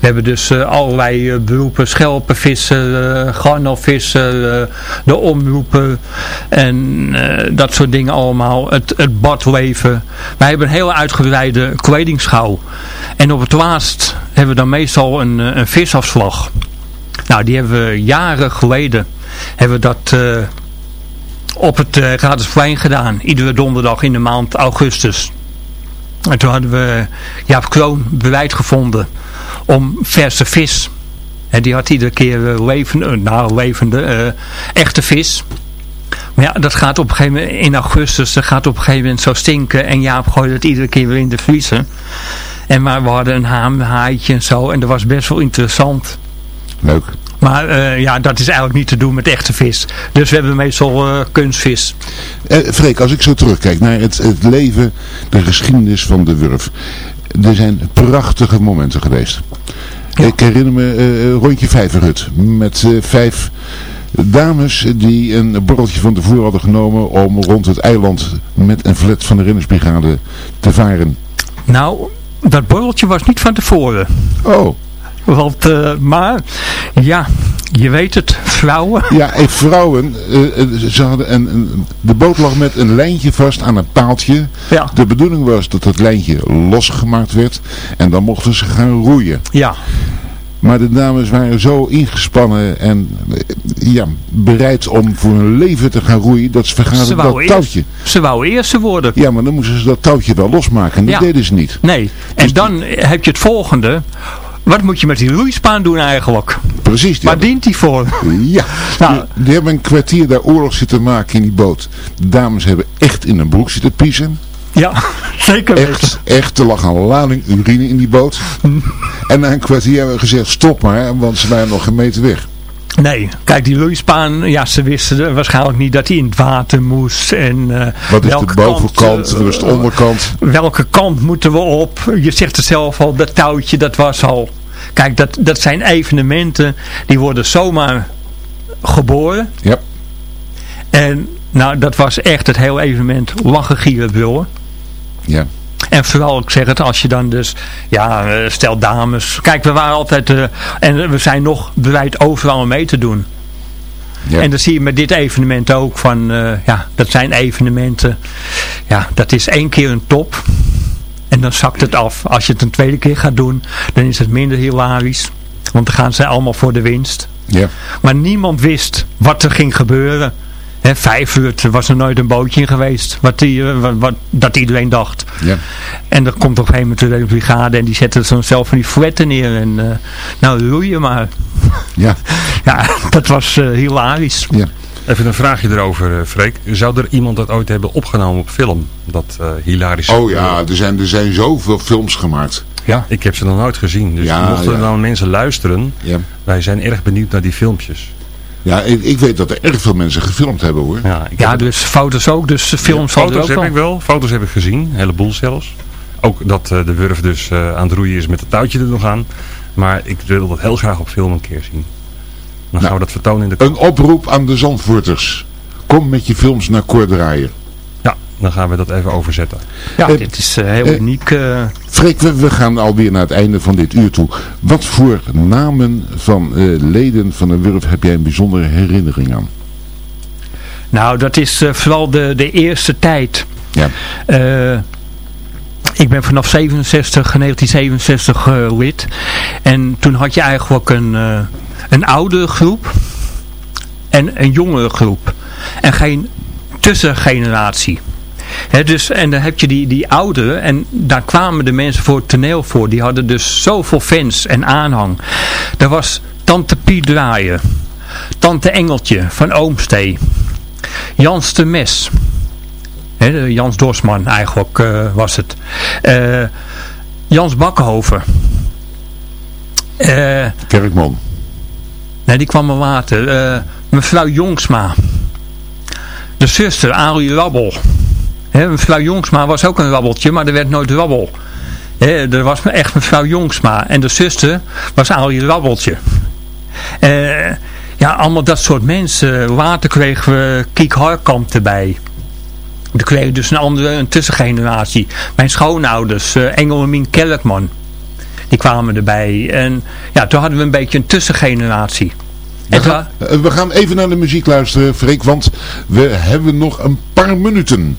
We hebben dus eh, allerlei eh, beroepen, schelpenvisser, eh garnelvisser, eh, de omroepen en dat soort dingen allemaal. Het, het badleven. Wij hebben een heel uitgebreide kledingschouw. En op het laatst hebben we dan meestal een, een visafslag. Nou, die hebben we jaren geleden, hebben we dat op het uh, gedaan. Iedere donderdag in de maand augustus. En toen hadden we Jaap Kroon bereid gevonden om verse vis. En die had iedere keer eh, levende, eh, nou levende, eh, echte vis. Maar ja, dat gaat op een gegeven moment in augustus, dat gaat op een gegeven moment zo stinken. En Jaap gooide het iedere keer weer in de vriezer. En maar we hadden een haam, en zo. En dat was best wel interessant. Leuk. Maar eh, ja, dat is eigenlijk niet te doen met echte vis. Dus we hebben meestal eh, kunstvis. Eh, Freek, als ik zo terugkijk naar het, het leven, de geschiedenis van de Wurf. Er zijn prachtige momenten geweest. Ik herinner me eh, rondje Vijverhut. Met vijf dames die een borreltje van tevoren hadden genomen om rond het eiland met een flat van de Rennersbrigade te varen. Nou, dat borreltje was niet van tevoren. Oh. Want, eh, maar, ja, je weet het, vrouwen. Ja, en vrouwen, eh, eh, ze hadden een, een, de boot lag met een lijntje vast aan een paaltje. Ja. De bedoeling was dat het lijntje losgemaakt werd en dan mochten ze gaan roeien. Ja. Maar de dames waren zo ingespannen en ja, bereid om voor hun leven te gaan roeien dat ze Ze vergaten dat touwtje. eerst, ze wou eerste worden. Ja, maar dan moesten ze dat touwtje wel losmaken en dat Ja. deden ze niet. Nee, en dan heb je het volgende. Wat moet je met die roeispaan doen eigenlijk? Precies. Waar dient die voor? Ja, Nou. die, die hebben een kwartier daar oorlog zitten maken in die boot. De dames hebben echt in een broek zitten piezen. Ja, zeker. Echt, echt, er lag een lading urine in die boot. en na een kwartier hebben we gezegd, stop maar, want ze waren nog geen meter weg. Nee, kijk die roeispaan, ja ze wisten waarschijnlijk niet dat hij in het water moest. En, eh, Wat is de welke bovenkant, kant, wat is de onderkant? welke kant moeten we op? Je zegt het zelf al, dat touwtje, dat was al... Kijk, dat, dat zijn evenementen, die worden zomaar geboren. Ja. En nou, dat was echt het hele evenement lachen, gieren, brullen. Ja. En vooral, ik zeg het, als je dan dus, ja, eh, stel dames. Kijk, we waren altijd, eh, en we zijn nog bereid overal mee te doen. Ja. En dan zie je met dit evenement ook van, eh, ja, dat zijn evenementen. Ja, dat is één keer een top. En dan zakt het af. Als je het een tweede keer gaat doen, dan is het minder hilarisch. Want dan gaan ze allemaal voor de winst. Ja. Maar niemand wist wat er ging gebeuren. Vijf uur, er was er nooit een bootje in geweest. Wat die, eh, wat, wat- dat iedereen dacht. Ja. En dan komt op een gegeven moment de brigade en die zetten zelf van die fletten neer. En eh, nou roeien maar. Ja. Ja, dat was eh, hilarisch. Ja. Even een vraagje erover, uh, Freek. Zou er iemand dat ooit hebben opgenomen op film? Dat uh, hilarische... Oh ja, er zijn, er zijn zoveel films gemaakt. Ja. Ik heb ze nog nooit gezien. Dus Ja, mochten er ja. nou mensen luisteren, Ja. wij zijn erg benieuwd naar die filmpjes. Ja, ik, ik weet dat er erg veel mensen gefilmd hebben hoor. Ja, ik Ja, heb- dus foto's ook, dus films Ja, van foto's heb ik wel. Foto's heb ik gezien. Een heleboel zelfs. Ook dat eh, de wurf dus eh, aan het roeien is met het touwtje er nog aan. Maar ik wil dat heel graag op film een keer zien. Dan gaan we dat vertonen in de... Een oproep aan de Zandvoorters. Kom met je films naar Koordraaier. Ja, dan gaan we dat even overzetten. Ja, Eh, dit is eh, heel eh, uniek. eh. Freek, we, we gaan alweer naar het einde van dit uur toe. Wat voor namen van eh, leden van de Wurf heb jij een bijzondere herinnering aan? Nou, dat is eh, vooral de, de eerste tijd. Ja. Ik ben vanaf 67, 1967 eh, lid. En toen had je eigenlijk een, eh, een oudere groep en een jongere groep. En geen tussengeneratie. Dus, en dan heb je die, die ouderen en daar kwamen de mensen voor het toneel voor. Die hadden dus zoveel fans en aanhang. Er was Tante Piet Draaien, Tante Engeltje van Oomstee, Jans de Mes. Jans Dorsman eigenlijk eh, was het. Eh, Jans Bakkenhoven. Eh, Kerkman. nee, die kwam er later. Eh, mevrouw Jongsma. De zuster, Arie Rabbel. Mevrouw Jongsma was ook een rabbeltje, maar er werd nooit rabbel. Er was echt mevrouw Jongsma. En de zuster was Arie Rabbeltje. Ja, allemaal dat soort mensen. Later kregen we Kiek Harkamp erbij. Dan kreeg je dus een andere, een tussengeneratie. Mijn schoonouders, eh, Engel en Mien Kellerman. Die kwamen erbij. En ja, toen hadden we een beetje een tussengeneratie. We gaan, eh, we gaan even naar de muziek luisteren, Freek, want we hebben nog een paar minuten.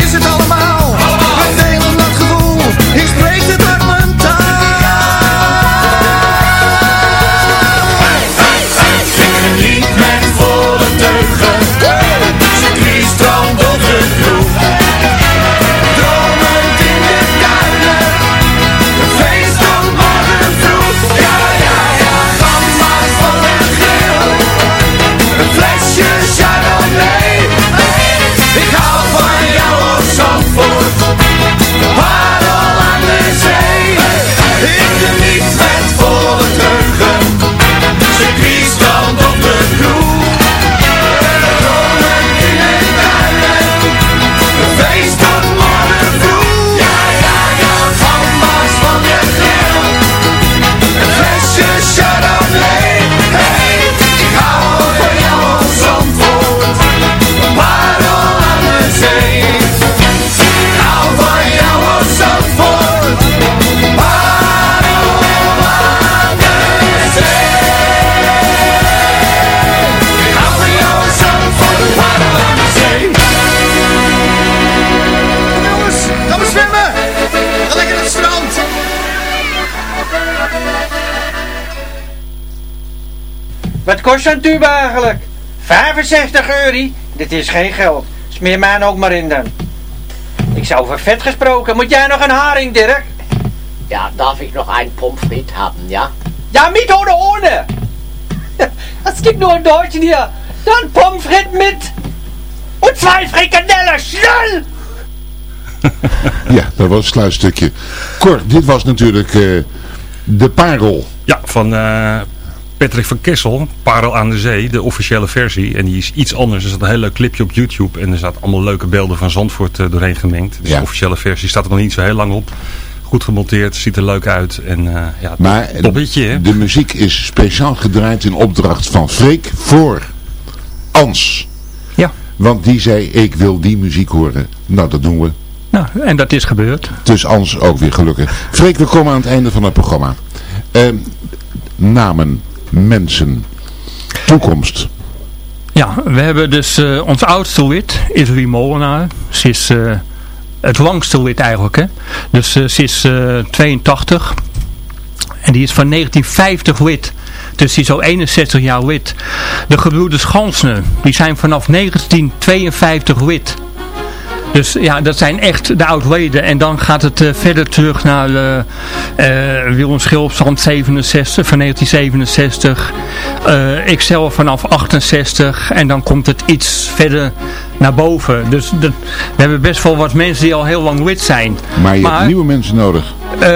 Voor, kost zo'n tube eigenlijk? 65 euro? Dit is geen geld. Smeer mij ook maar in dan. Ik zou over vet gesproken. Moet jij nog een haring, Dirk? Ja, darf ich noch ein Pommes frites haben, ja? Ja, mit oder ohne? Es gibt nur in Deutschen hier. Dann Pommes frites mit. Und zwei Frikadellen, schnell! Ja, dat was het sluitstukje. Cor, dit was natuurlijk eh, de parel. Ja, van eh, Patrick van Kessel, Parel aan de Zee, de officiële versie. En die is iets anders. Er staat een heel leuk clipje op YouTube. En er staat allemaal leuke beelden van Zandvoort eh, doorheen gemengd. Dus Ja. de officiële versie staat er nog niet zo heel lang op. Goed gemonteerd, ziet er leuk uit. En eh ja, Maar hè? de muziek is speciaal gedraaid in opdracht van Freek voor Ans. Ja. Want die zei, ik wil die muziek horen. Nou, dat doen we. Nou, en dat is gebeurd. Dus Ans ook weer gelukkig. Freek, we komen aan het einde van het programma. Ehm, namen, mensen, toekomst. Ja, we hebben dus eh, ons oudste lid is Rie Molenaar. Ze is eh, het langste lid eigenlijk. Hè? Dus eh, ze is eh, 82 en die is van 1950 lid. Dus die is al 61 jaar lid. De gebroeders Gansner, die zijn vanaf 1952 lid. Dus ja, dat zijn echt de oud-leden. En dan gaat het eh, verder terug naar uh, Willem Schilpsand 67, van 1967. Uh, ikzelf vanaf 68. En dan komt het iets verder naar boven. Dus dat, we hebben best wel wat mensen die al heel lang lid zijn. Maar je hebt nieuwe mensen nodig. Uh,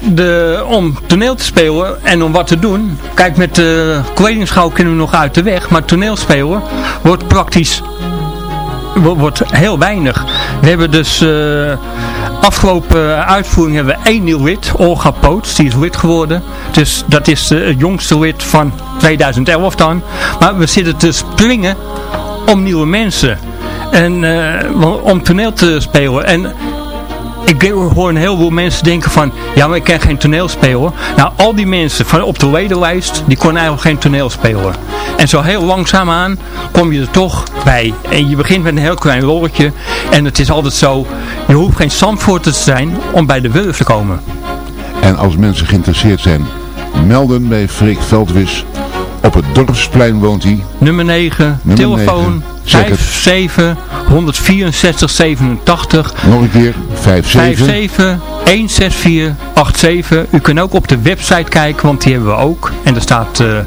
de, om toneel te spelen en om wat te doen. Kijk, met de kledingschouw kunnen we nog uit de weg. Maar toneelspelen wordt praktisch wordt heel weinig. We hebben dus uh, afgelopen uitvoering hebben we één nieuw lid, Olga Poots, die is lid geworden. Dus dat is uh, het jongste lid van 2011 dan. Maar we zitten te springen om nieuwe mensen. En uh, om toneel te spelen. En ik hoor een heleboel mensen denken van, ja maar ik kan geen toneel spelen. Nou, al die mensen van op de ledenlijst, die kon eigenlijk geen toneel spelen. En zo heel langzaamaan kom je er toch bij. En je begint met een heel klein rolletje. En het is altijd zo, je hoeft geen Zandvoorter te zijn om bij de Wurf te komen. En als mensen geïnteresseerd zijn, melden bij Freek Veldwis. Op het Dorpsplein woont hij. Nummer 9, Nummer telefoon 57 164 87. Nog een keer, 57 57 164 87. U kunt ook op de website kijken, want die hebben we ook. En er staat, uh,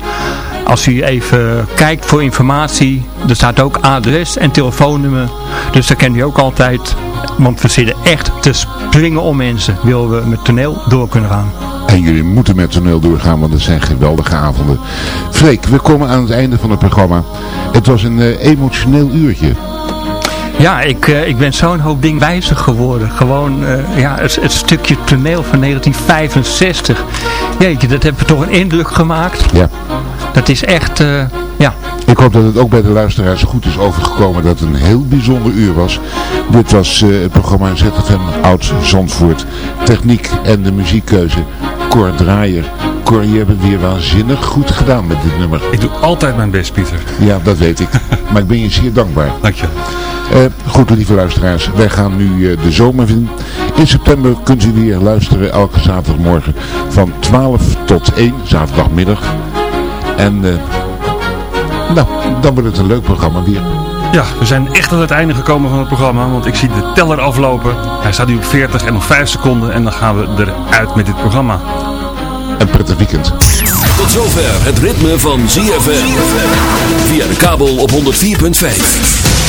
als u even kijkt voor informatie, er staat ook adres en telefoonnummer. Dus daar kent u ook altijd. Want we zitten echt te springen om mensen, willen we met toneel door kunnen gaan. En jullie moeten met toneel doorgaan, want het zijn geweldige avonden. Freek, we komen aan het einde van het programma. Het was een uh, emotioneel uurtje. Ja, ik, uh, ik ben zo'n hoop ding wijzig geworden. Gewoon uh, ja, het, het, stukje toneel van 1965. Jeetje, dat heeft toch een indruk gemaakt. Ja. Dat is echt, uh, ja. Ik hoop dat het ook bij de luisteraars goed is overgekomen dat het een heel bijzonder uur was. Dit was het programma ZFM Oud Zandvoort. Techniek en de muziekkeuze. Cor Draaier. Cor, je hebt het weer waanzinnig goed gedaan met dit nummer. Ik doe altijd mijn best, Pieter. Ja, dat weet ik. maar ik ben je zeer dankbaar. Dank je. Uh, goed, lieve luisteraars. Wij gaan nu uh, de zomer in. In september kunt u weer luisteren elke zaterdagmorgen van 12 tot 1, zaterdagmiddag. En uh, nou, dan wordt het een leuk programma weer. Ja, we zijn echt aan het einde gekomen van het programma, want ik zie de teller aflopen. Hij staat nu op 40 en nog 5 seconden en dan gaan we eruit met dit programma. Een prettig weekend. Tot zover het ritme van ZFM. Via de kabel op 104.5.